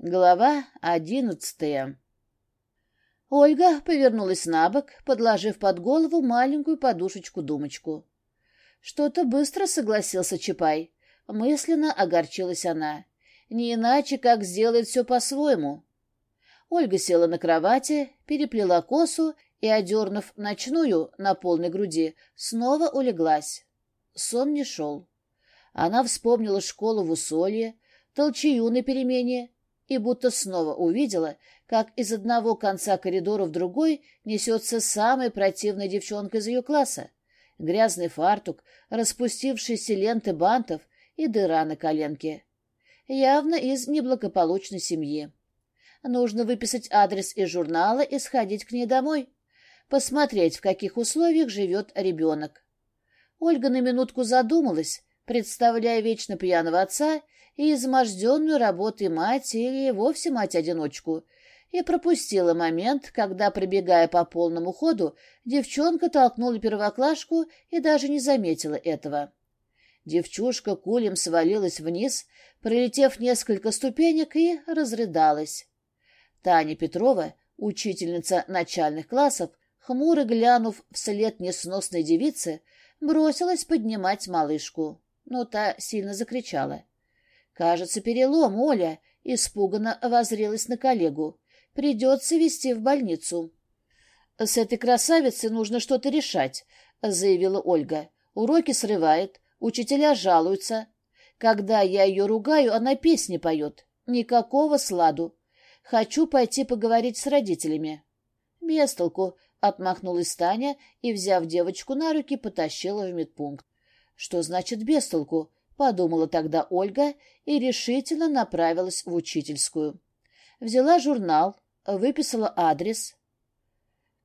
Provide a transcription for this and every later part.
Глава одиннадцатая. Ольга повернулась на бок, подложив под голову маленькую подушечку-думочку. «Что-то быстро согласился Чапай», — мысленно огорчилась она. «Не иначе, как сделает все по-своему». Ольга села на кровати, переплела косу и, одернув ночную на полной груди, снова улеглась. Сон не шел. Она вспомнила школу в Усолье, толчею на перемене, и будто снова увидела, как из одного конца коридора в другой несется самая противная девчонка из ее класса. Грязный фартук, распустившиеся ленты бантов и дыра на коленке. Явно из неблагополучной семьи. Нужно выписать адрес из журнала и сходить к ней домой. Посмотреть, в каких условиях живет ребенок. Ольга на минутку задумалась, представляя вечно пьяного отца и изможденную работы мать или вовсе мать-одиночку, и пропустила момент, когда, прибегая по полному ходу, девчонка толкнула первоклашку и даже не заметила этого. Девчушка кулем свалилась вниз, пролетев несколько ступенек, и разрыдалась. Таня Петрова, учительница начальных классов, хмуро глянув вслед несносной девице, бросилась поднимать малышку, но та сильно закричала. Кажется, перелом, Оля, испуганно возрелась на коллегу. Придется везти в больницу. С этой красавицей нужно что-то решать, заявила Ольга. Уроки срывает, учителя жалуются. Когда я ее ругаю, она песни поет. Никакого сладу. Хочу пойти поговорить с родителями. Без толку, отмахнулась Таня и, взяв девочку на руки, потащила в медпункт. Что значит без толку? подумала тогда Ольга и решительно направилась в учительскую. Взяла журнал, выписала адрес.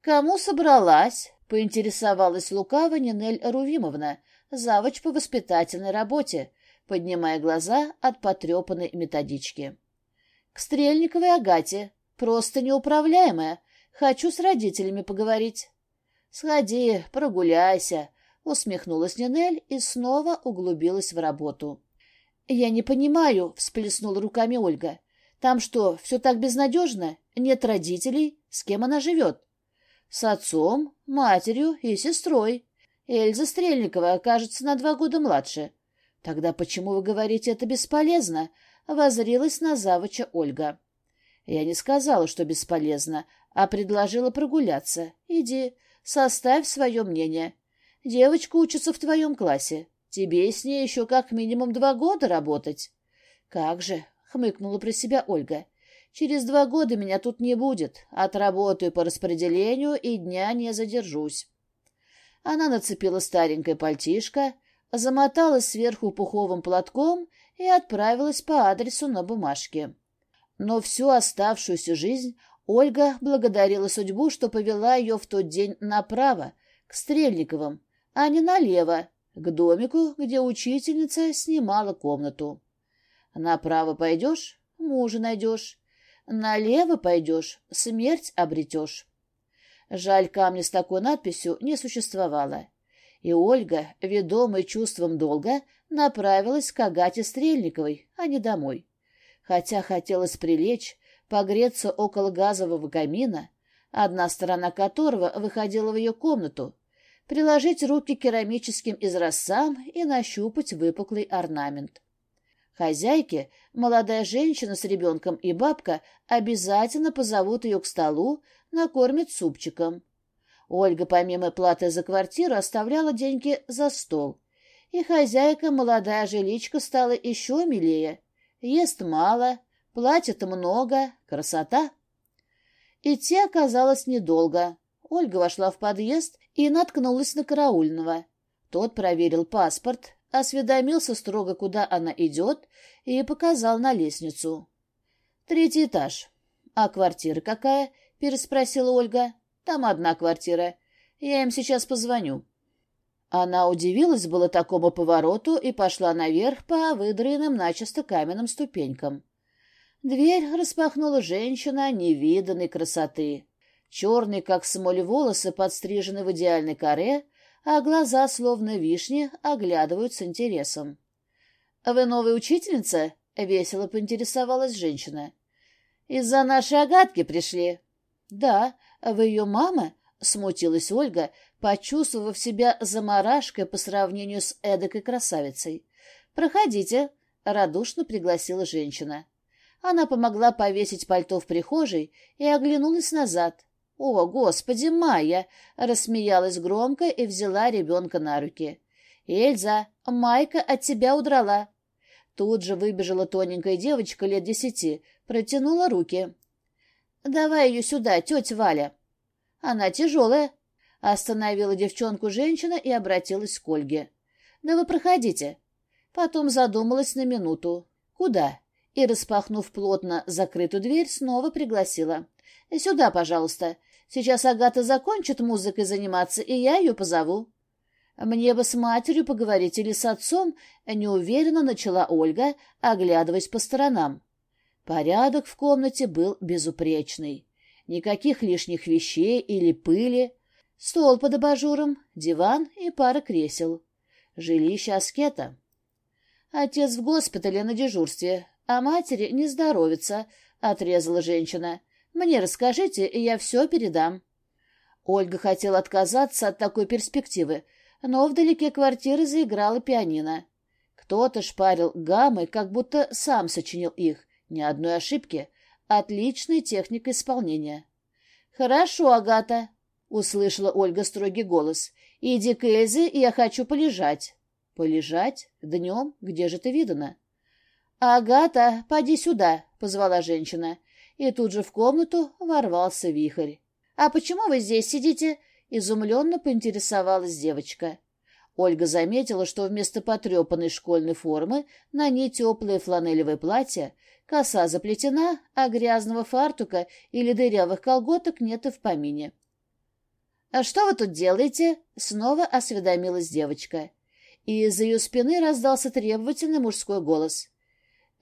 «Кому собралась?» — поинтересовалась Лукава Нинель Рувимовна, завуч по воспитательной работе, поднимая глаза от потрепанной методички. «К Стрельниковой Агате. Просто неуправляемая. Хочу с родителями поговорить». «Сходи, прогуляйся», — усмехнулась Нинель и снова углубилась в работу. «Я не понимаю», — всплеснула руками Ольга. «Там что, все так безнадежно? Нет родителей? С кем она живет?» «С отцом, матерью и сестрой. Эльза Стрельникова, окажется на два года младше». «Тогда почему вы говорите, это бесполезно?» — возрилась на завуча Ольга. «Я не сказала, что бесполезно, а предложила прогуляться. Иди, составь свое мнение. Девочка учится в твоем классе. Тебе с ней еще как минимум два года работать. — Как же, — хмыкнула про себя Ольга. — Через два года меня тут не будет. Отработаю по распределению и дня не задержусь. Она нацепила старенькое пальтишко, замоталась сверху пуховым платком и отправилась по адресу на бумажке. Но всю оставшуюся жизнь Ольга благодарила судьбу, что повела ее в тот день направо, к Стрельниковым, а не налево, к домику, где учительница снимала комнату. Направо пойдешь — мужа найдешь, налево пойдешь — смерть обретешь. Жаль, камня с такой надписью не существовало. И Ольга, ведомая чувством долга, направилась к Агате Стрельниковой, а не домой. Хотя хотелось прилечь, погреться около газового камина, одна сторона которого выходила в ее комнату, приложить руки к керамическим изразцам и нащупать выпуклый орнамент. Хозяйки, молодая женщина с ребенком и бабка обязательно позовут ее к столу, накормят супчиком. Ольга помимо платы за квартиру оставляла деньги за стол. И хозяйка, молодая жиличка, стала еще милее. Ест мало, платит много, красота. Идти оказалось недолго. Ольга вошла в подъезд и наткнулась на караульного. Тот проверил паспорт, осведомился строго, куда она идет, и показал на лестницу. «Третий этаж. А квартира какая?» — переспросила Ольга. «Там одна квартира. Я им сейчас позвоню». Она удивилась было такому повороту и пошла наверх по выдраенным начисто каменным ступенькам. Дверь распахнула женщина невиданной красоты. Черные, как смоль волосы, подстрижены в идеальной коре, а глаза, словно вишни, оглядывают с интересом. «Вы новая учительница?» — весело поинтересовалась женщина. «Из-за нашей Агатки пришли». «Да, вы ее мама?» — смутилась Ольга, почувствовав себя заморашкой по сравнению с эдакой красавицей. «Проходите», — радушно пригласила женщина. Она помогла повесить пальто в прихожей и оглянулась назад. «О, господи, Майя!» — рассмеялась громко и взяла ребенка на руки. «Эльза, Майка от тебя удрала!» Тут же выбежала тоненькая девочка лет десяти, протянула руки. «Давай ее сюда, тетя Валя!» «Она тяжелая!» Остановила девчонку женщина и обратилась к Ольге. «Да вы проходите!» Потом задумалась на минуту. «Куда?» и, распахнув плотно закрытую дверь, снова пригласила. «Сюда, пожалуйста. Сейчас Агата закончит музыкой заниматься, и я ее позову». «Мне бы с матерью поговорить или с отцом», — неуверенно начала Ольга, оглядываясь по сторонам. Порядок в комнате был безупречный. Никаких лишних вещей или пыли. Стол под абажуром, диван и пара кресел. Жилище аскета. Отец в госпитале на дежурстве. А матери не здоровится, отрезала женщина. Мне расскажите, и я все передам. Ольга хотела отказаться от такой перспективы, но вдалеке квартиры заиграла пианино. Кто-то шпарил гаммы, как будто сам сочинил их. Ни одной ошибки. Отличная техника исполнения. «Хорошо, Агата», — услышала Ольга строгий голос. «Иди к Эльзе, я хочу полежать». «Полежать? Днем? Где же ты видана? «Агата, поди сюда!» — позвала женщина. И тут же в комнату ворвался вихрь. «А почему вы здесь сидите?» — изумленно поинтересовалась девочка. Ольга заметила, что вместо потрепанной школьной формы на ней теплое фланелевое платье, коса заплетена, а грязного фартука или дырявых колготок нет и в помине. «А что вы тут делаете?» — снова осведомилась девочка. И из ее спины раздался требовательный мужской голос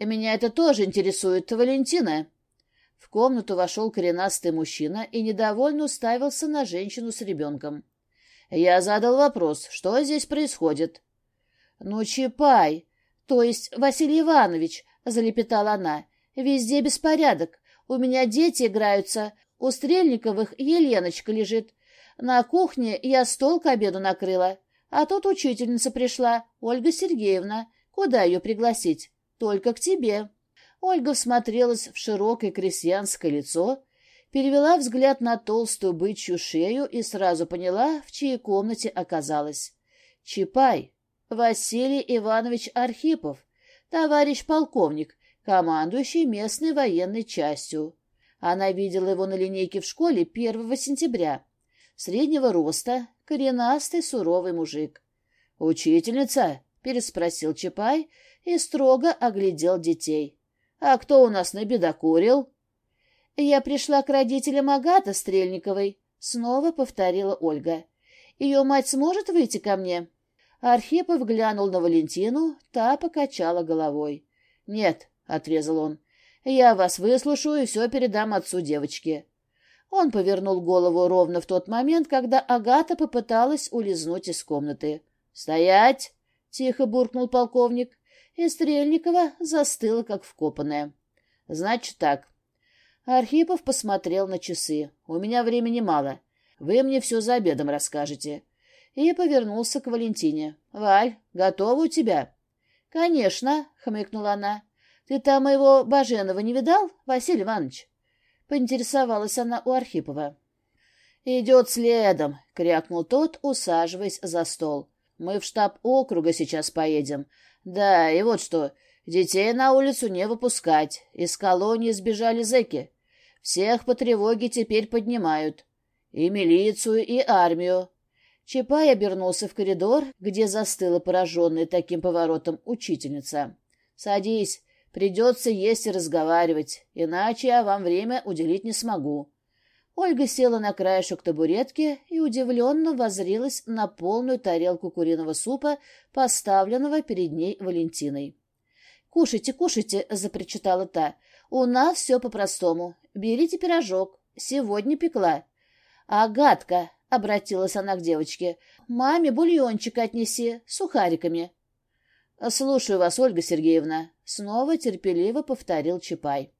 меня это тоже интересует, Валентина». В комнату вошел коренастый мужчина и недовольно уставился на женщину с ребенком. Я задал вопрос, что здесь происходит. «Ну, Чапай, то есть Василий Иванович», — залепетала она, — «везде беспорядок. У меня дети играются, у Стрельниковых Еленочка лежит. На кухне я стол к обеду накрыла, а тут учительница пришла, Ольга Сергеевна. Куда ее пригласить?» только к тебе». Ольга всмотрелась в широкое крестьянское лицо, перевела взгляд на толстую бычью шею и сразу поняла, в чьей комнате оказалась. «Чапай, Василий Иванович Архипов, товарищ полковник, командующий местной военной частью». Она видела его на линейке в школе 1 сентября. Среднего роста, коренастый, суровый мужик. «Учительница?» — переспросил Чапай, и строго оглядел детей. «А кто у нас набедокурил?» «Я пришла к родителям Агата Стрельниковой», — снова повторила Ольга. «Ее мать сможет выйти ко мне?» Архипов глянул на Валентину, та покачала головой. «Нет», — отрезал он, — «я вас выслушаю и все передам отцу девочки». Он повернул голову ровно в тот момент, когда Агата попыталась улизнуть из комнаты. «Стоять!» — тихо буркнул полковник и Стрельникова застыла, как вкопанная. «Значит так». Архипов посмотрел на часы. «У меня времени мало. Вы мне все за обедом расскажете». И повернулся к Валентине. «Валь, готова у тебя?» «Конечно», — хмыкнула она. «Ты там моего Баженова не видал, Василий Иванович?» Поинтересовалась она у Архипова. «Идет следом», — крякнул тот, усаживаясь за стол. «Мы в штаб округа сейчас поедем, да, и вот что. Детей на улицу не выпускать. Из колонии сбежали зэки. Всех по тревоге теперь поднимают. И милицию, и армию. Чапай обернулся в коридор, где застыла пораженная таким поворотом учительница. «Садись. Придется есть и разговаривать, иначе я вам время уделить не смогу. Ольга села на краешек табуретки и удивленно возрилась на полную тарелку куриного супа, поставленного перед ней Валентиной. «Кушайте, кушайте!» — запричитала та. «У нас все по-простому. Берите пирожок. Сегодня пекла». «Агатка!» — обратилась она к девочке. «Маме бульончик отнеси, сухариками». «Слушаю вас, Ольга Сергеевна», — снова терпеливо повторил Чапай.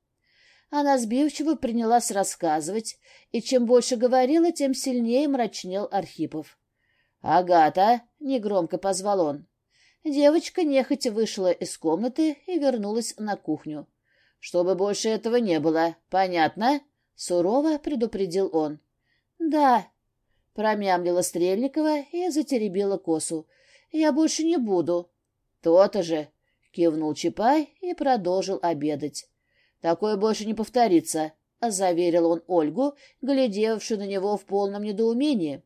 Она сбивчиво принялась рассказывать, и чем больше говорила, тем сильнее мрачнел Архипов. «Агата!» — негромко позвал он. Девочка нехотя вышла из комнаты и вернулась на кухню. «Чтобы больше этого не было, понятно?» — сурово предупредил он. «Да», — промямлила Стрельникова и затеребила косу. «Я больше не буду». «То-то же!» — кивнул Чапай и продолжил обедать. Такое больше не повторится, — заверил он Ольгу, глядевшую на него в полном недоумении.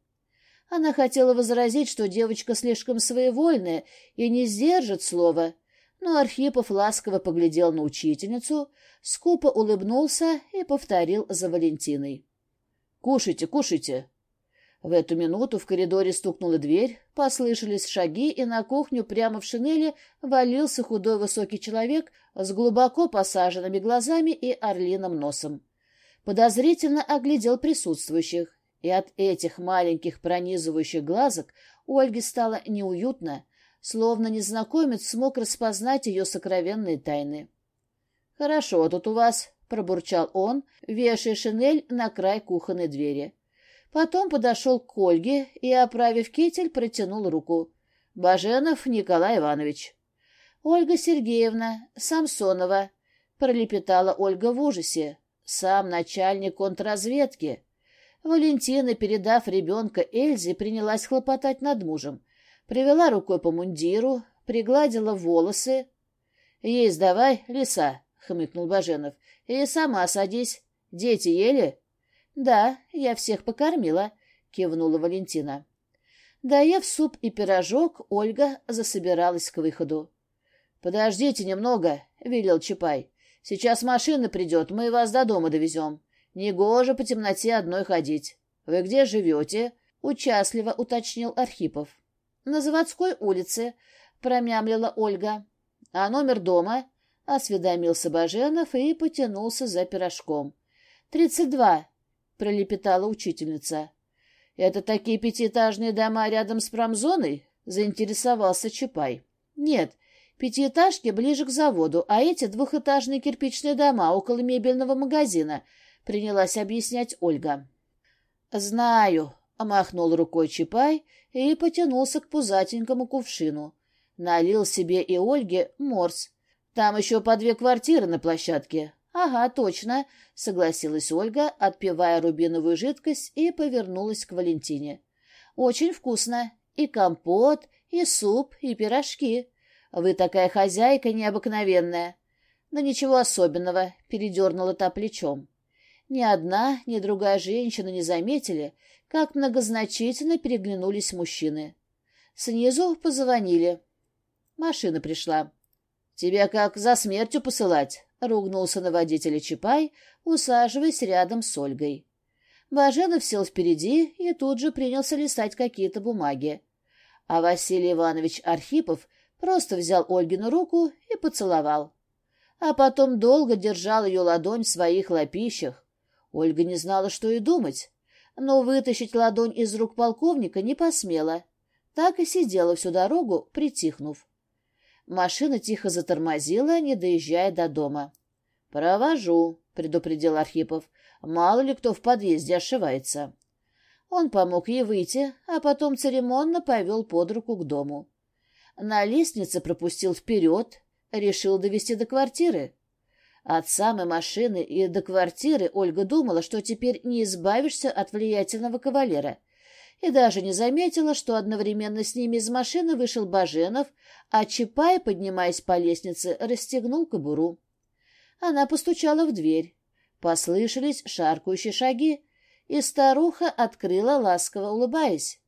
Она хотела возразить, что девочка слишком своевольная и не сдержит слова, но Архипов ласково поглядел на учительницу, скупо улыбнулся и повторил за Валентиной. — Кушайте, кушайте, в эту минуту в коридоре стукнула дверь, послышались шаги, и на кухню прямо в шинели валился худой высокий человек с глубоко посаженными глазами и орлиным носом. Подозрительно оглядел присутствующих, и от этих маленьких пронизывающих глазок Ольге стало неуютно, словно незнакомец смог распознать ее сокровенные тайны. «Хорошо тут у вас», — пробурчал он, вешая шинель на край кухонной двери. Потом подошел к Ольге и, оправив китель, протянул руку. «Баженов Николай Иванович». «Ольга Сергеевна, Самсонова», — пролепетала Ольга в ужасе. «Сам начальник контрразведки». Валентина, передав ребенка Эльзе, принялась хлопотать над мужем. Привела рукой по мундиру, пригладила волосы. — Есть давай, лиса, — хмыкнул Баженов. — И сама садись. Дети ели? «Да, я всех покормила», — кивнула Валентина. Да я в суп и пирожок, Ольга засобиралась к выходу. «Подождите немного», — велел Чапай. «Сейчас машина придет, мы вас до дома довезем. Негоже по темноте одной ходить. Вы где живете?» — участливо уточнил Архипов. «На заводской улице», — промямлила Ольга. «А номер дома?» — осведомился Баженов и потянулся за пирожком. «Тридцать два», — пролепетала учительница. «Это такие пятиэтажные дома рядом с промзоной?» — заинтересовался Чапай. «Нет, пятиэтажки ближе к заводу, а эти двухэтажные кирпичные дома около мебельного магазина», — принялась объяснять Ольга. «Знаю», — махнул рукой Чапай и потянулся к пузатенькому кувшину. Налил себе и Ольге морс. «Там еще по две квартиры на площадке. «Ага, точно», — согласилась Ольга, отпивая рубиновую жидкость и повернулась к Валентине. «Очень вкусно. И компот, и суп, и пирожки. Вы такая хозяйка необыкновенная». «Да ничего особенного», — передернула та плечом. Ни одна, ни другая женщина не заметили, как многозначительно переглянулись мужчины. Снизу позвонили. Машина пришла. «Тебя как за смертью посылать?» ругнулся на водителя Чапай, усаживаясь рядом с Ольгой. Баженов сел впереди и тут же принялся листать какие-то бумаги. А Василий Иванович Архипов просто взял Ольгину руку и поцеловал. А потом долго держал ее ладонь в своих лапищах, Ольга не знала, что и думать, но вытащить ладонь из рук полковника не посмела. Так и сидела всю дорогу, притихнув. Машина тихо затормозила, не доезжая до дома. «Провожу», — предупредил Архипов. «Мало ли кто в подъезде ошивается». Он помог ей выйти, а потом церемонно повел под руку к дому. На лестнице пропустил вперед, решил довести до квартиры. От самой машины и до квартиры Ольга думала, что теперь не избавишься от влиятельного кавалера — и даже не заметила, что одновременно с ними из машины вышел Баженов, а Чапай, поднимаясь по лестнице, расстегнул кобуру. Она постучала в дверь. Послышались шаркающие шаги, и старуха открыла, ласково улыбаясь.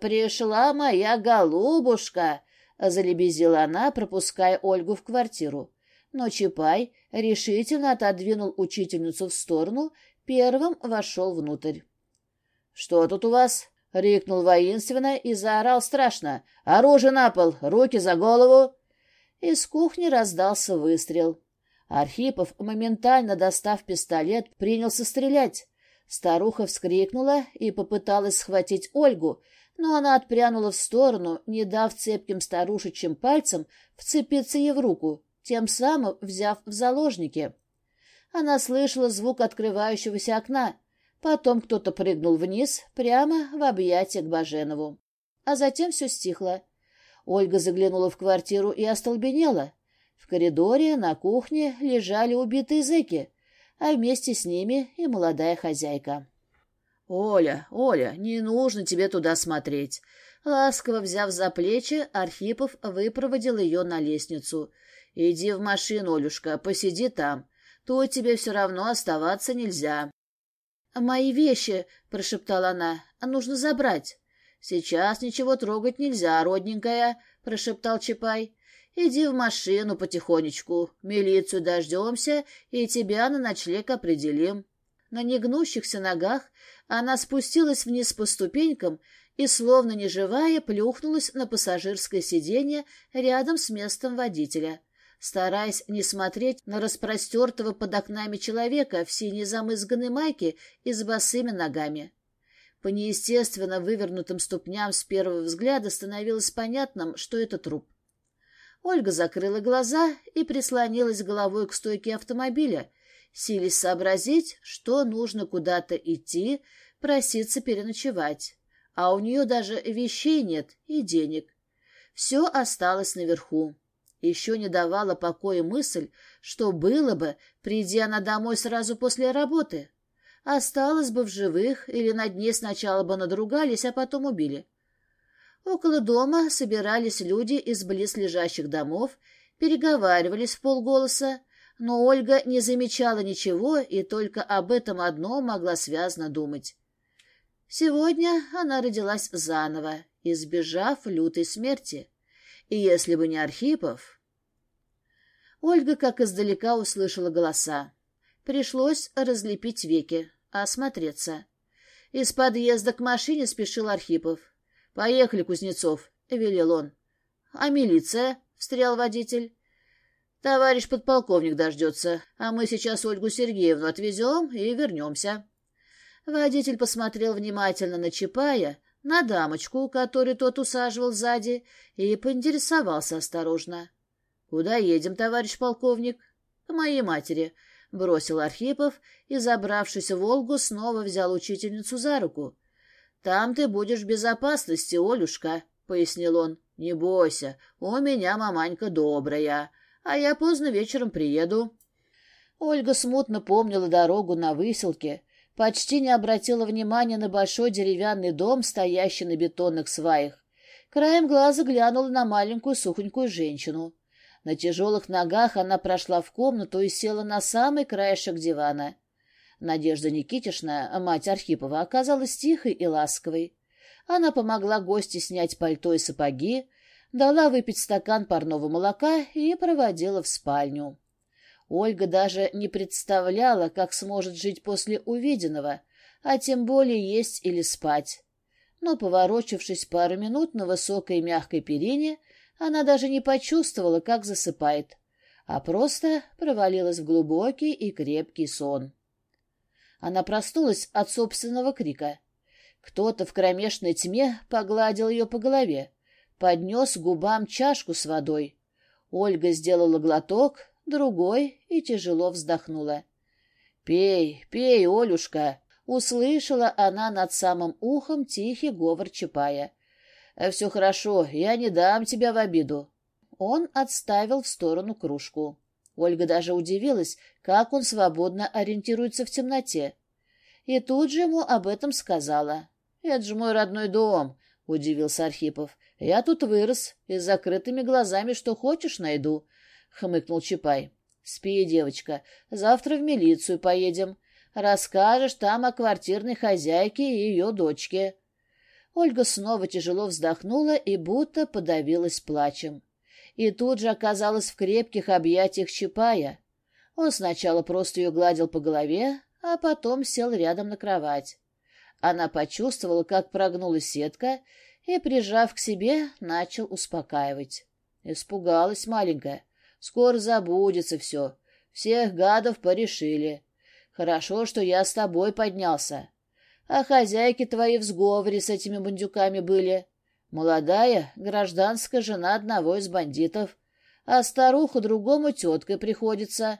«Пришла моя голубушка!» — залебезила она, пропуская Ольгу в квартиру. Но Чапай решительно отодвинул учительницу в сторону, первым вошел внутрь. «Что тут у вас?» Рикнул воинственно и заорал страшно. «Оружие на пол! Руки за голову!» Из кухни раздался выстрел. Архипов, моментально достав пистолет, принялся стрелять. Старуха вскрикнула и попыталась схватить Ольгу, но она отпрянула в сторону, не дав цепким старушечьим пальцем вцепиться ей в руку, тем самым взяв в заложники. Она слышала звук открывающегося окна. Потом кто-то прыгнул вниз, прямо в объятия к Баженову. А затем все стихло. Ольга заглянула в квартиру и остолбенела. В коридоре, на кухне лежали убитые зэки, а вместе с ними и молодая хозяйка. «Оля, Оля, не нужно тебе туда смотреть!» Ласково взяв за плечи, Архипов выпроводил ее на лестницу. «Иди в машину, Олюшка, посиди там. Тут тебе все равно оставаться нельзя». А мои вещи!» — прошептала она. а «Нужно забрать». «Сейчас ничего трогать нельзя, родненькая!» — прошептал Чапай. «Иди в машину потихонечку. Милицию дождемся, и тебя на ночлег определим». На негнущихся ногах она спустилась вниз по ступенькам и, словно неживая, плюхнулась на пассажирское сиденье рядом с местом водителя стараясь не смотреть на распростертого под окнами человека в синей замызганной майке и с босыми ногами. По неестественно вывернутым ступням с первого взгляда становилось понятным, что это труп. Ольга закрыла глаза и прислонилась головой к стойке автомобиля, силясь сообразить, что нужно куда-то идти, проситься переночевать. А у нее даже вещей нет и денег. Все осталось наверху. Еще не давала покоя мысль, что было бы, придя она домой сразу после работы. Осталась бы в живых или на дне сначала бы надругались, а потом убили. Около дома собирались люди из близлежащих домов, переговаривались в полголоса, но Ольга не замечала ничего и только об этом одно могла связно думать. Сегодня она родилась заново, избежав лютой смерти. И если бы не Архипов... Ольга как издалека услышала голоса. Пришлось разлепить веки, осмотреться. Из подъезда к машине спешил Архипов. «Поехали, Кузнецов», — велел он. «А милиция?» — встрял водитель. «Товарищ подполковник дождется, а мы сейчас Ольгу Сергеевну отвезем и вернемся». Водитель посмотрел внимательно на Чапая, на дамочку, которую тот усаживал сзади, и поинтересовался осторожно. — Куда едем, товарищ полковник? — К моей матери, — бросил Архипов и, забравшись в «Волгу», снова взял учительницу за руку. — Там ты будешь в безопасности, Олюшка, — пояснил он. — Не бойся, у меня маманька добрая, а я поздно вечером приеду. Ольга смутно помнила дорогу на выселке, Почти не обратила внимания на большой деревянный дом, стоящий на бетонных сваях. Краем глаза глянула на маленькую сухонькую женщину. На тяжелых ногах она прошла в комнату и села на самый краешек дивана. Надежда Никитишна, мать Архипова, оказалась тихой и ласковой. Она помогла гости снять пальто и сапоги, дала выпить стакан парного молока и проводила в спальню. Ольга даже не представляла, как сможет жить после увиденного, а тем более есть или спать. Но, поворочившись пару минут на высокой мягкой перине, она даже не почувствовала, как засыпает, а просто провалилась в глубокий и крепкий сон. Она проснулась от собственного крика. Кто-то в кромешной тьме погладил ее по голове, поднес губам чашку с водой. Ольга сделала глоток, другой и тяжело вздохнула. «Пей, пей, Олюшка!» — услышала она над самым ухом тихий говор Чапая. «Э, «Все хорошо, я не дам тебя в обиду». Он отставил в сторону кружку. Ольга даже удивилась, как он свободно ориентируется в темноте. И тут же ему об этом сказала. «Это же мой родной дом», — удивился Архипов. «Я тут вырос и с закрытыми глазами что хочешь найду хмыкнул Чапай. «Спи, девочка, завтра в милицию поедем. Расскажешь там о квартирной хозяйке и ее дочке». Ольга снова тяжело вздохнула и будто подавилась плачем. И тут же оказалась в крепких объятиях Чапая. Он сначала просто ее гладил по голове, а потом сел рядом на кровать. Она почувствовала, как прогнулась сетка, и, прижав к себе, начал успокаивать. Испугалась маленькая. Скоро забудется все. Всех гадов порешили. Хорошо, что я с тобой поднялся. А хозяйки твои в сговоре с этими бандюками были. Молодая, гражданская жена одного из бандитов, а старуха другому теткой приходится.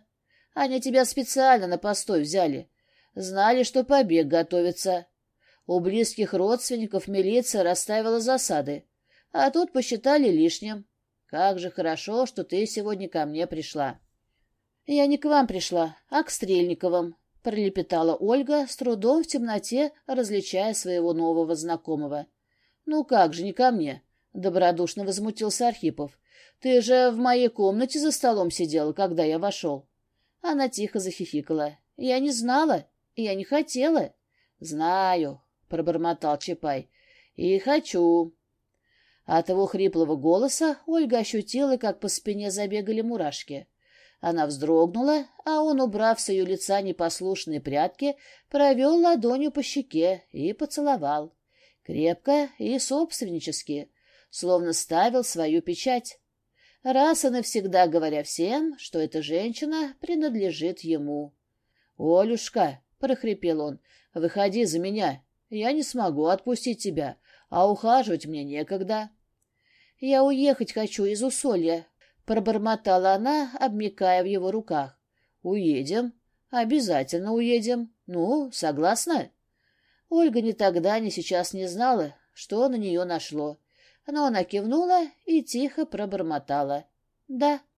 Они тебя специально на постой взяли. Знали, что побег готовится. У близких родственников милиция расставила засады, а тут посчитали лишним. Как же хорошо, что ты сегодня ко мне пришла. — Я не к вам пришла, а к Стрельниковым, — пролепетала Ольга, с трудом в темноте различая своего нового знакомого. — Ну как же не ко мне? — добродушно возмутился Архипов. — Ты же в моей комнате за столом сидела, когда я вошел. Она тихо захихикала. — Я не знала, я не хотела. — Знаю, — пробормотал Чапай. — И хочу. От его хриплого голоса Ольга ощутила, как по спине забегали мурашки. Она вздрогнула, а он, убрав с ее лица непослушные прятки, провел ладонью по щеке и поцеловал. Крепко и собственнически, словно ставил свою печать. Раз и навсегда говоря всем, что эта женщина принадлежит ему. «Олюшка», — прохрипел он, — «выходи за меня. Я не смогу отпустить тебя, а ухаживать мне некогда». Я уехать хочу из Усолья, — пробормотала она, обмикая в его руках. Уедем. Обязательно уедем. Ну, согласна? Ольга ни тогда, ни сейчас не знала, что на нее нашло. Но она кивнула и тихо пробормотала. — Да.